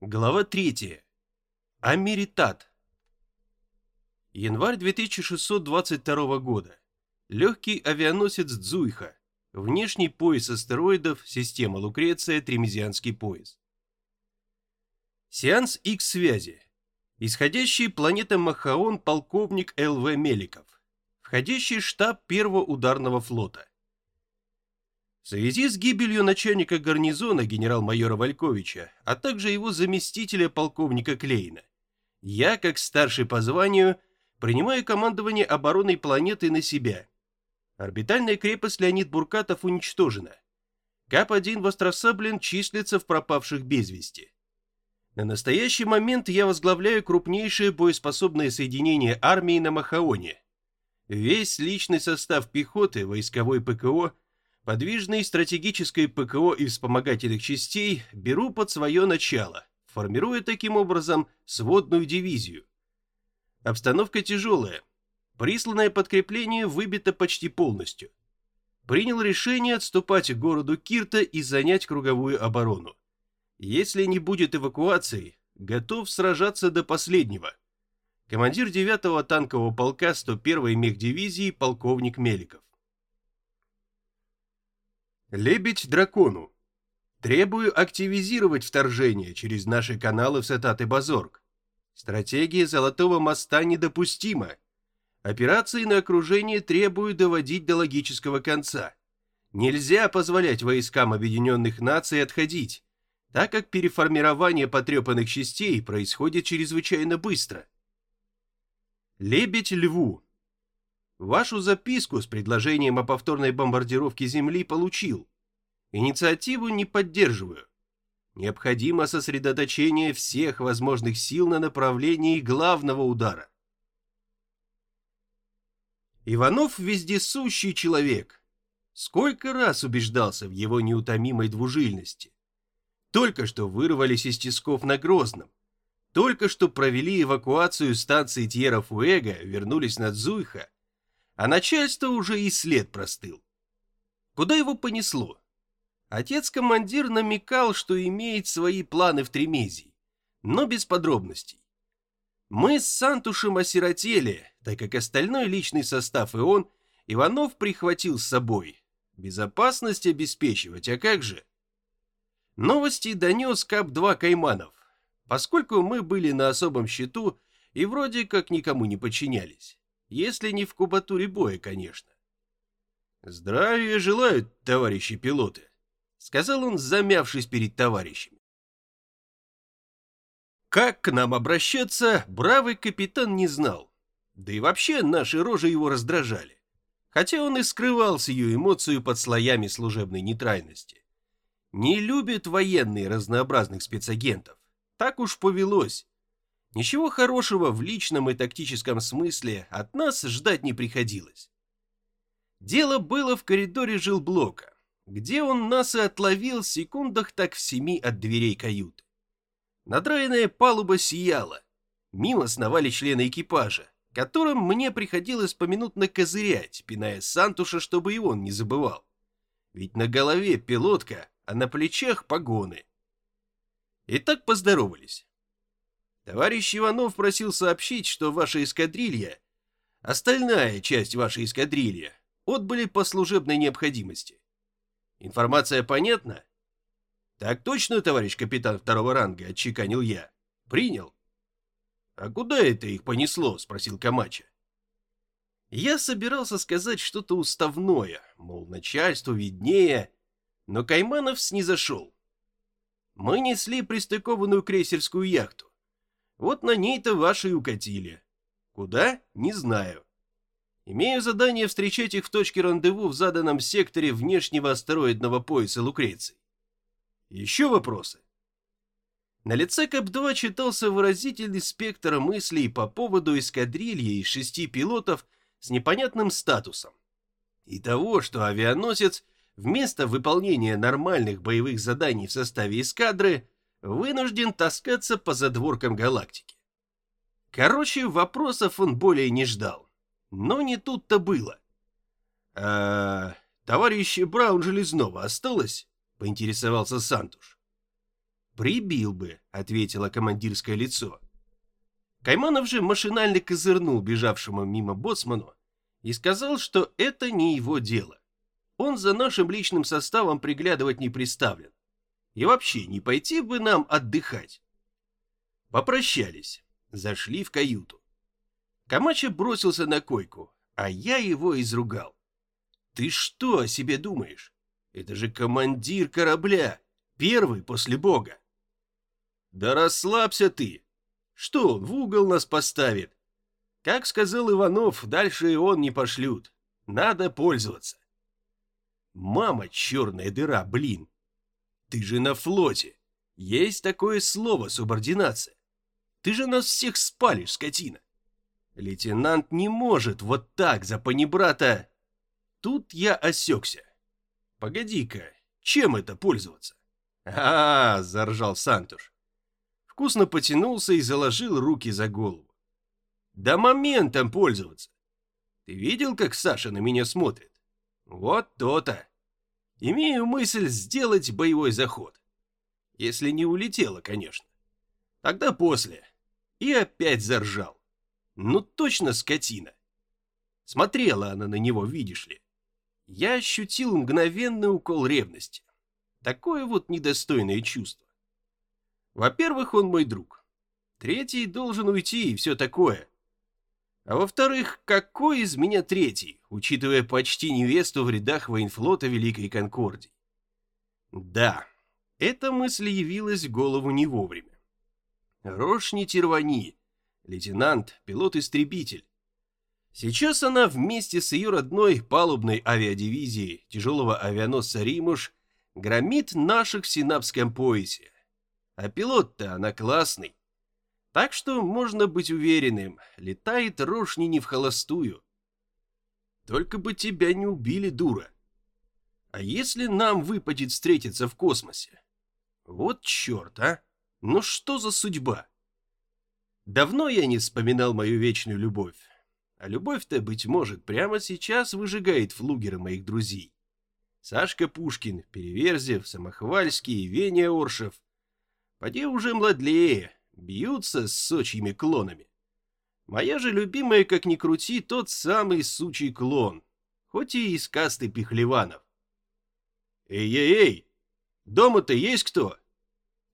Глава 3. Америтат. Январь 2622 года. Легкий авианосец Дзуйха. Внешний пояс астероидов, система Лукреция, Тремезианский пояс. Сеанс X-связи. Исходящий планета Махаон полковник Л.В. Меликов. Входящий штаб первого ударного флота. В связи с гибелью начальника гарнизона генерал-майора Вальковича, а также его заместителя полковника Клейна, я, как старший по званию, принимаю командование обороной планеты на себя. Орбитальная крепость Леонид Буркатов уничтожена. КАП-1 Востросаблен числится в пропавших без вести. На настоящий момент я возглавляю крупнейшее боеспособное соединение армии на Махаоне. Весь личный состав пехоты, войсковой ПКО – Подвижные стратегическое ПКО и вспомогательных частей беру под свое начало, формируя таким образом сводную дивизию. Обстановка тяжелая. Присланное подкрепление выбито почти полностью. Принял решение отступать к городу Кирта и занять круговую оборону. Если не будет эвакуации, готов сражаться до последнего. Командир 9-го танкового полка 101-й мехдивизии полковник Меликов. Лебедь дракону. Требую активизировать вторжение через наши каналы в Сатат и Базорг. Стратегия Золотого моста недопустима. Операции на окружение требую доводить до логического конца. Нельзя позволять войскам Объединенных Наций отходить, так как переформирование потрепанных частей происходит чрезвычайно быстро. Лебедь льву. Вашу записку с предложением о повторной бомбардировке Земли получил. Инициативу не поддерживаю. Необходимо сосредоточение всех возможных сил на направлении главного удара. Иванов вездесущий человек. Сколько раз убеждался в его неутомимой двужильности. Только что вырвались из тисков на Грозном. Только что провели эвакуацию станции Тьера-Фуэго, вернулись на Дзуйха а начальство уже и след простыл. Куда его понесло? Отец-командир намекал, что имеет свои планы в Тремезии, но без подробностей. Мы с Сантушем осиротели, так как остальной личный состав и он Иванов прихватил с собой. Безопасность обеспечивать, а как же? Новости донес КАП-2 Кайманов, поскольку мы были на особом счету и вроде как никому не подчинялись. Если не в кубатуре боя, конечно. «Здравия желают, товарищи пилоты», — сказал он, замявшись перед товарищами. Как к нам обращаться, бравый капитан не знал. Да и вообще наши рожи его раздражали. Хотя он и скрывал сию эмоцию под слоями служебной нейтральности. Не любит военные разнообразных спецагентов. Так уж повелось. Ничего хорошего в личном и тактическом смысле от нас ждать не приходилось. Дело было в коридоре жилблока, где он нас и отловил в секундах так в семи от дверей каюты. Надраенная палуба сияла. Мимо сновали члены экипажа, которым мне приходилось поминутно козырять, пиная Сантуша, чтобы и он не забывал. Ведь на голове пилотка, а на плечах погоны. И так поздоровались. Товарищ Иванов просил сообщить, что ваша эскадрилья, остальная часть вашей эскадрильи, отбыли по служебной необходимости. Информация понятна? Так точно, товарищ капитан второго ранга, отчеканил я. Принял. А куда это их понесло? Спросил Камача. Я собирался сказать что-то уставное, мол, начальству виднее, но Кайманов снизошел. Мы несли пристыкованную крейсерскую яхту. Вот на ней-то ваши укатили. Куда? Не знаю. Имею задание встречать их в точке рандеву в заданном секторе внешнего астероидного пояса Лукреции. Еще вопросы? На лице КАП-2 читался выразительный спектр мыслей по поводу эскадрильи из шести пилотов с непонятным статусом. И того, что авианосец вместо выполнения нормальных боевых заданий в составе эскадры вынужден таскаться по задворкам галактики. Короче, вопросов он более не ждал. Но не тут-то было. «А товарищ Браун Железнова осталось?» — поинтересовался Сантуш. Прибил бы, ответило командирское лицо. Кайманов же машинально козырнул бежавшему мимо боцману и сказал, что это не его дело. Он за нашим личным составом приглядывать не приставлен. И вообще, не пойти бы нам отдыхать. Попрощались, зашли в каюту. Камача бросился на койку, а я его изругал. Ты что о себе думаешь? Это же командир корабля, первый после бога. Да расслабься ты. Что он в угол нас поставит? Как сказал Иванов, дальше и он не пошлют. Надо пользоваться. Мама, черная дыра, блин. Ты же на флоте. Есть такое слово субординация. Ты же нас всех спалишь, скотина. Лейтенант не может вот так за панибрата. Тут я осекся. Погоди-ка, чем это пользоваться? А, -а, -а заржал Сантуш. Вкусно потянулся и заложил руки за голову. Да моментом пользоваться. Ты видел, как Саша на меня смотрит? Вот то-то. Имею мысль сделать боевой заход. Если не улетела, конечно. Тогда после. И опять заржал. Ну точно скотина. Смотрела она на него, видишь ли. Я ощутил мгновенный укол ревности. Такое вот недостойное чувство. Во-первых, он мой друг. Третий должен уйти и все такое. А во-вторых, какой из меня третий, учитывая почти невесту в рядах военфлота Великой Конкордии? Да, эта мысль явилась в голову не вовремя. Рошни Тервани, лейтенант, пилот-истребитель. Сейчас она вместе с ее родной палубной авиадивизией тяжелого авианосца «Римуш» громит наших в Синапском поясе. А пилот-то она классный. Так что можно быть уверенным, летает Рошни не в холостую. Только бы тебя не убили, дура. А если нам выпадет встретиться в космосе? Вот черт, а! Ну что за судьба? Давно я не вспоминал мою вечную любовь. А любовь-то, быть может, прямо сейчас выжигает флугеры моих друзей. Сашка Пушкин, Переверзев, Самохвальский, Веня Оршев. Поди уже младлее, бьются с сочьими клонами. Моя же любимая, как ни крути, тот самый сучий клон, хоть и из касты пихлеванов. Эй-эй-эй, дома-то есть кто?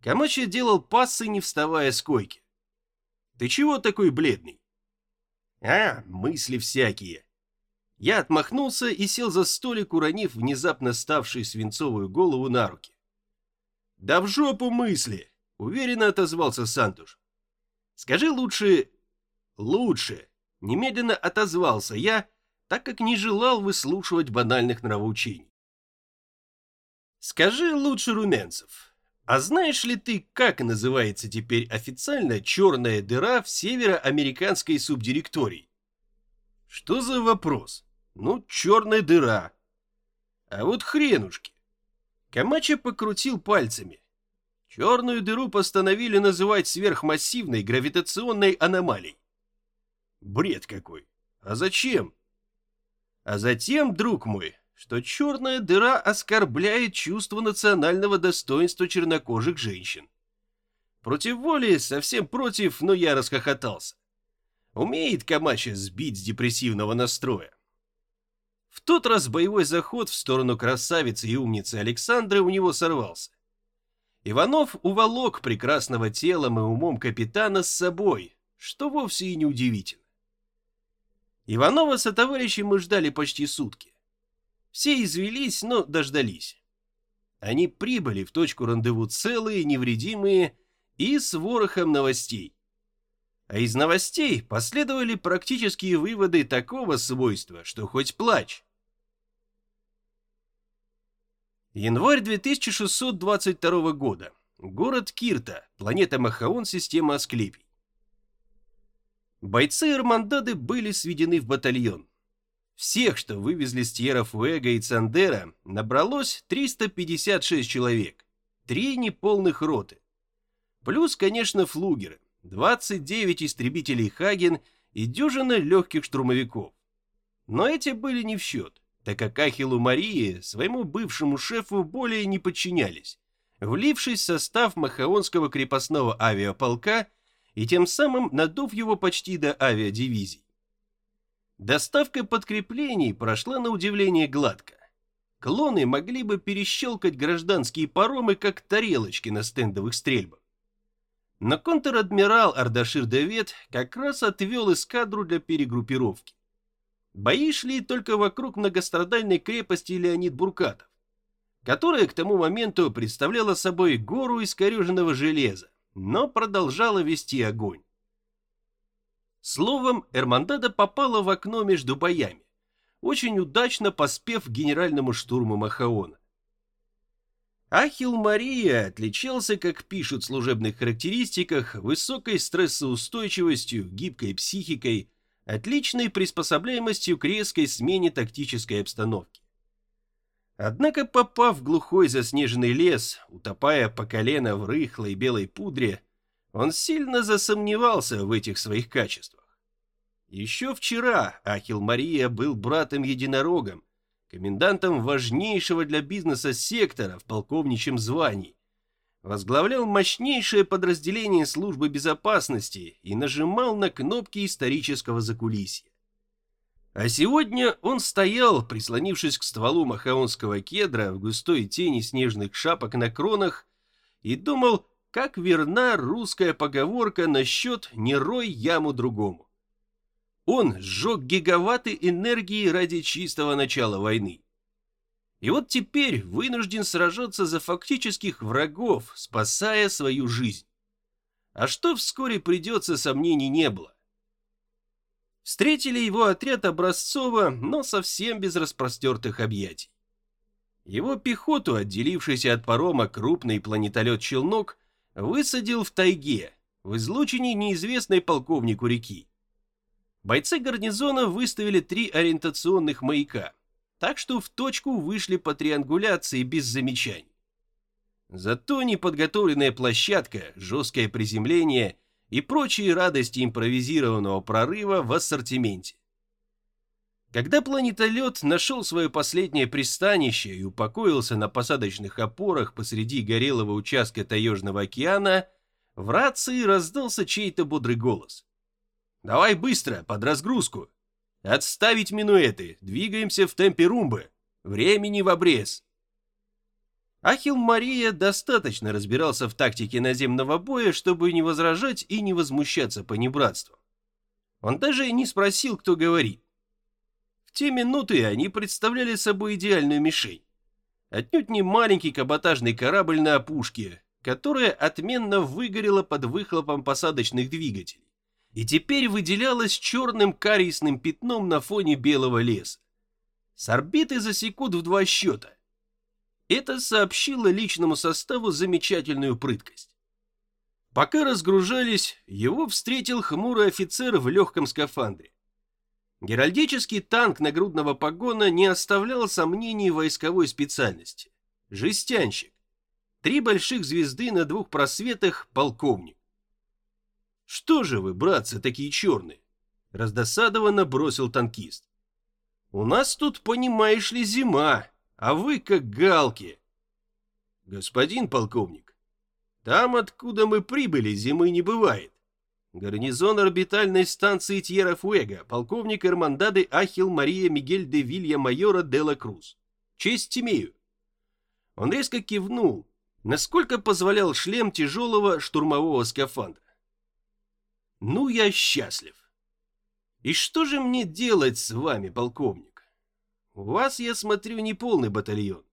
Камача делал пассы, не вставая с койки. Ты чего такой бледный? А, мысли всякие. Я отмахнулся и сел за столик, уронив внезапно ставшую свинцовую голову на руки. Да в жопу мысли! Уверенно отозвался Сантуш. Скажи лучше... Лучше. Немедленно отозвался я, так как не желал выслушивать банальных нравоучений. Скажи лучше, Румянцев, а знаешь ли ты, как называется теперь официально черная дыра в североамериканской субдиректории? Что за вопрос? Ну, черная дыра. А вот хренушки. Камача покрутил пальцами. Черную дыру постановили называть сверхмассивной гравитационной аномалией. Бред какой. А зачем? А затем, друг мой, что черная дыра оскорбляет чувство национального достоинства чернокожих женщин. Против воли, совсем против, но я расхохотался. Умеет Камача сбить с депрессивного настроя. В тот раз боевой заход в сторону красавицы и умницы Александры у него сорвался. Иванов уволок прекрасного телом и умом капитана с собой, что вовсе и не удивительно. Иванова со товарищем мы ждали почти сутки. Все извелись, но дождались. Они прибыли в точку рандеву целые, невредимые и с ворохом новостей. А из новостей последовали практические выводы такого свойства, что хоть плачь. Январь 2622 года. Город Кирта, планета Махаон, система Асклепий. Бойцы Эрмандады были сведены в батальон. Всех, что вывезли с Тьера-Фуэга и Цандера, набралось 356 человек, три неполных роты. Плюс, конечно, флугеры, 29 истребителей Хаген и дюжина легких штурмовиков. Но эти были не в счет так как Ахиллу Марии, своему бывшему шефу, более не подчинялись, влившись в состав Махаонского крепостного авиаполка и тем самым надув его почти до авиадивизий. Доставка подкреплений прошла на удивление гладко. Клоны могли бы перещелкать гражданские паромы, как тарелочки на стендовых стрельбах. Но контр-адмирал Ардашир Давид как раз отвел эскадру для перегруппировки. Бои шли только вокруг многострадальной крепости Леонид Буркатов, которая к тому моменту представляла собой гору искореженного железа, но продолжала вести огонь. Словом, Эрмандада попала в окно между боями, очень удачно поспев генеральному штурму Махаона. Ахил Мария отличался, как пишут в служебных характеристиках, высокой стрессоустойчивостью, гибкой психикой, отличной приспособляемостью к резкой смене тактической обстановки. Однако, попав в глухой заснеженный лес, утопая по колено в рыхлой белой пудре, он сильно засомневался в этих своих качествах. Еще вчера Ахил Мария был братом-единорогом, комендантом важнейшего для бизнеса сектора в полковничьем звании, возглавлял мощнейшее подразделение службы безопасности и нажимал на кнопки исторического закулисья. А сегодня он стоял, прислонившись к стволу махаонского кедра в густой тени снежных шапок на кронах, и думал, как верна русская поговорка насчет «не рой яму другому». Он сжег гигаватты энергии ради чистого начала войны. И вот теперь вынужден сражаться за фактических врагов, спасая свою жизнь. А что вскоре придется, сомнений не было. Встретили его отряд Образцова, но совсем без распростертых объятий. Его пехоту, отделившийся от парома крупный планетолет-челнок, высадил в тайге, в излучине неизвестной полковнику реки. Бойцы гарнизона выставили три ориентационных маяка, так что в точку вышли по триангуляции без замечаний. Зато неподготовленная площадка, жесткое приземление и прочие радости импровизированного прорыва в ассортименте. Когда планетолет нашел свое последнее пристанище и упокоился на посадочных опорах посреди горелого участка Таежного океана, в рации раздался чей-то бодрый голос. Давай быстро, под разгрузку. Отставить минуэты, двигаемся в темпе румбы. Времени в обрез. Ахил Мария достаточно разбирался в тактике наземного боя, чтобы не возражать и не возмущаться понебратством. Он даже не спросил, кто говорит. В те минуты они представляли собой идеальную мишень. Отнюдь не маленький каботажный корабль на опушке, которая отменно выгорела под выхлопом посадочных двигателей и теперь выделялась черным кариесным пятном на фоне белого леса. С орбиты засекут в два счета. Это сообщило личному составу замечательную прыткость. Пока разгружались, его встретил хмурый офицер в легком скафандре. Геральдический танк нагрудного погона не оставлял сомнений войсковой специальности. Жестянщик. Три больших звезды на двух просветах полковник. «Что же вы, братцы, такие черные?» Раздосадованно бросил танкист. «У нас тут, понимаешь ли, зима, а вы как галки». «Господин полковник, там, откуда мы прибыли, зимы не бывает. Гарнизон орбитальной станции Тьерра-Фуэго, полковник Эрмандады Ахил Мария Мигель де Вилья Майора де ла Круз. Честь имею». Он резко кивнул, насколько позволял шлем тяжелого штурмового скафандра. Ну, я счастлив. И что же мне делать с вами, полковник? У вас, я смотрю, не полный батальон.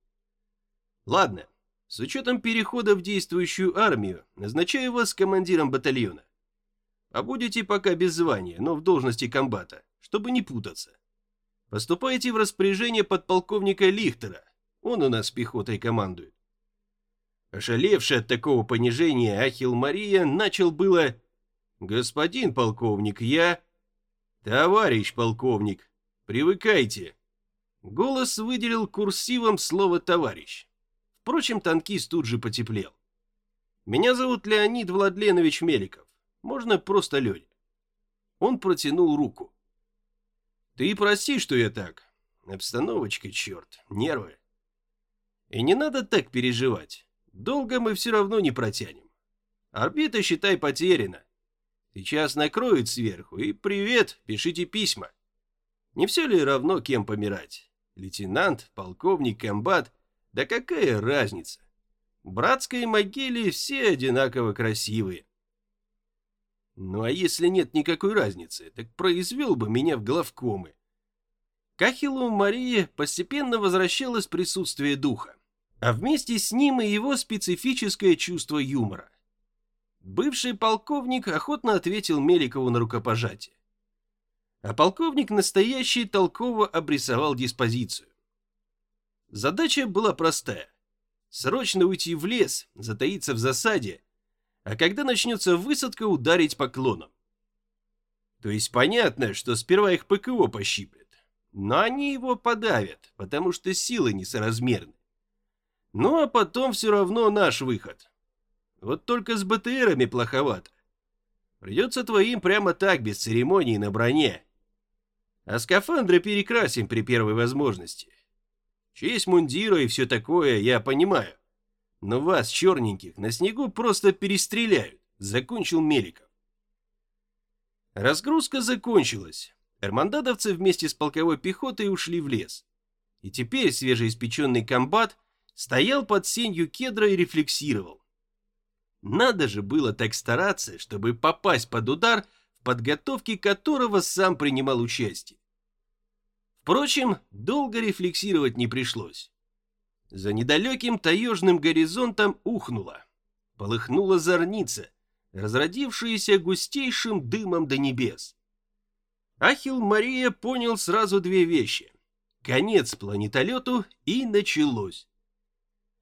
Ладно, с учетом перехода в действующую армию, назначаю вас командиром батальона. А будете пока без звания, но в должности комбата, чтобы не путаться. Поступайте в распоряжение подполковника Лихтера, он у нас пехотой командует. Ошалевший от такого понижения Ахил Мария начал было «Господин полковник, я...» «Товарищ полковник, привыкайте!» Голос выделил курсивом слово «товарищ». Впрочем, танкист тут же потеплел. «Меня зовут Леонид Владленович Меликов. Можно просто Леня». Он протянул руку. «Ты прости, что я так. Обстановочка, черт, нервы. И не надо так переживать. долго мы все равно не протянем. Орбита, считай, потеряна. Сейчас накроют сверху, и привет, пишите письма. Не все ли равно, кем помирать? Лейтенант, полковник, комбат? Да какая разница? В братской могиле все одинаково красивые. Ну а если нет никакой разницы, так произвел бы меня в главкомы. К Ахиллу Марии постепенно возвращалось присутствие духа, а вместе с ним и его специфическое чувство юмора. Бывший полковник охотно ответил Меликову на рукопожатие. А полковник настоящий толково обрисовал диспозицию. Задача была простая. Срочно уйти в лес, затаиться в засаде, а когда начнется высадка, ударить по клонам. То есть понятно, что сперва их ПКО пощиплет, но они его подавят, потому что силы несоразмерны. Ну а потом все равно наш выход. Вот только с БТРами плоховато. Придется твоим прямо так, без церемоний на броне. А скафандры перекрасим при первой возможности. Честь мундира и все такое, я понимаю. Но вас, черненьких, на снегу просто перестреляют, закончил Меликов. Разгрузка закончилась. Эрмандадовцы вместе с полковой пехотой ушли в лес. И теперь свежеиспеченный комбат стоял под сенью кедра и рефлексировал. Надо же было так стараться, чтобы попасть под удар, в подготовке которого сам принимал участие. Впрочем, долго рефлексировать не пришлось. За недалеким таежным горизонтом ухнуло. Полыхнула зорница, разродившаяся густейшим дымом до небес. Ахил Мария понял сразу две вещи. Конец планетолету и началось.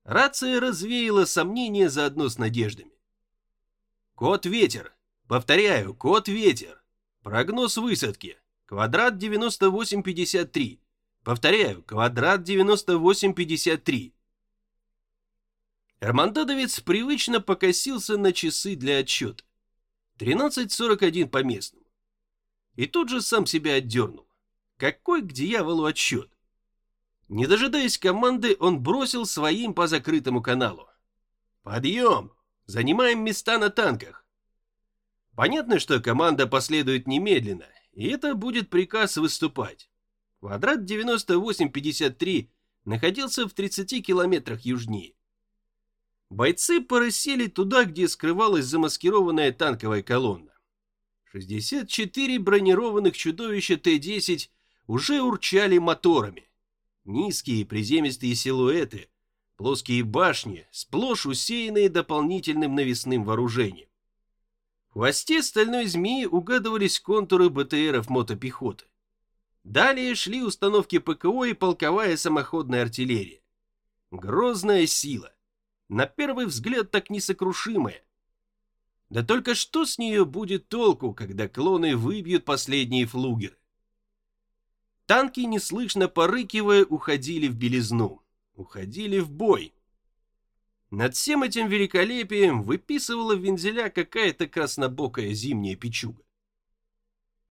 Рация развеяла сомнения заодно с надеждами. Код-ветер. Повторяю, код-ветер. Прогноз высадки. Квадрат 9853. Повторяю, квадрат 9853. Эрмандадовец привычно покосился на часы для отчета. 13.41 по местному. И тут же сам себя отдернул. Какой к дьяволу отчет? Не дожидаясь команды, он бросил своим по закрытому каналу. «Подъем! Занимаем места на танках!» Понятно, что команда последует немедленно, и это будет приказ выступать. Квадрат 9853 находился в 30 километрах южнее. Бойцы порысели туда, где скрывалась замаскированная танковая колонна. 64 бронированных чудовища Т-10 уже урчали моторами. Низкие приземистые силуэты, плоские башни, сплошь усеянные дополнительным навесным вооружением. В хвосте стальной змеи угадывались контуры БТРов мотопехоты. Далее шли установки ПКО и полковая самоходная артиллерия. Грозная сила. На первый взгляд так несокрушимая. Да только что с нее будет толку, когда клоны выбьют последние флугеры? Танки, неслышно порыкивая, уходили в белизну, уходили в бой. Над всем этим великолепием выписывала вензеля какая-то краснобокая зимняя печуга.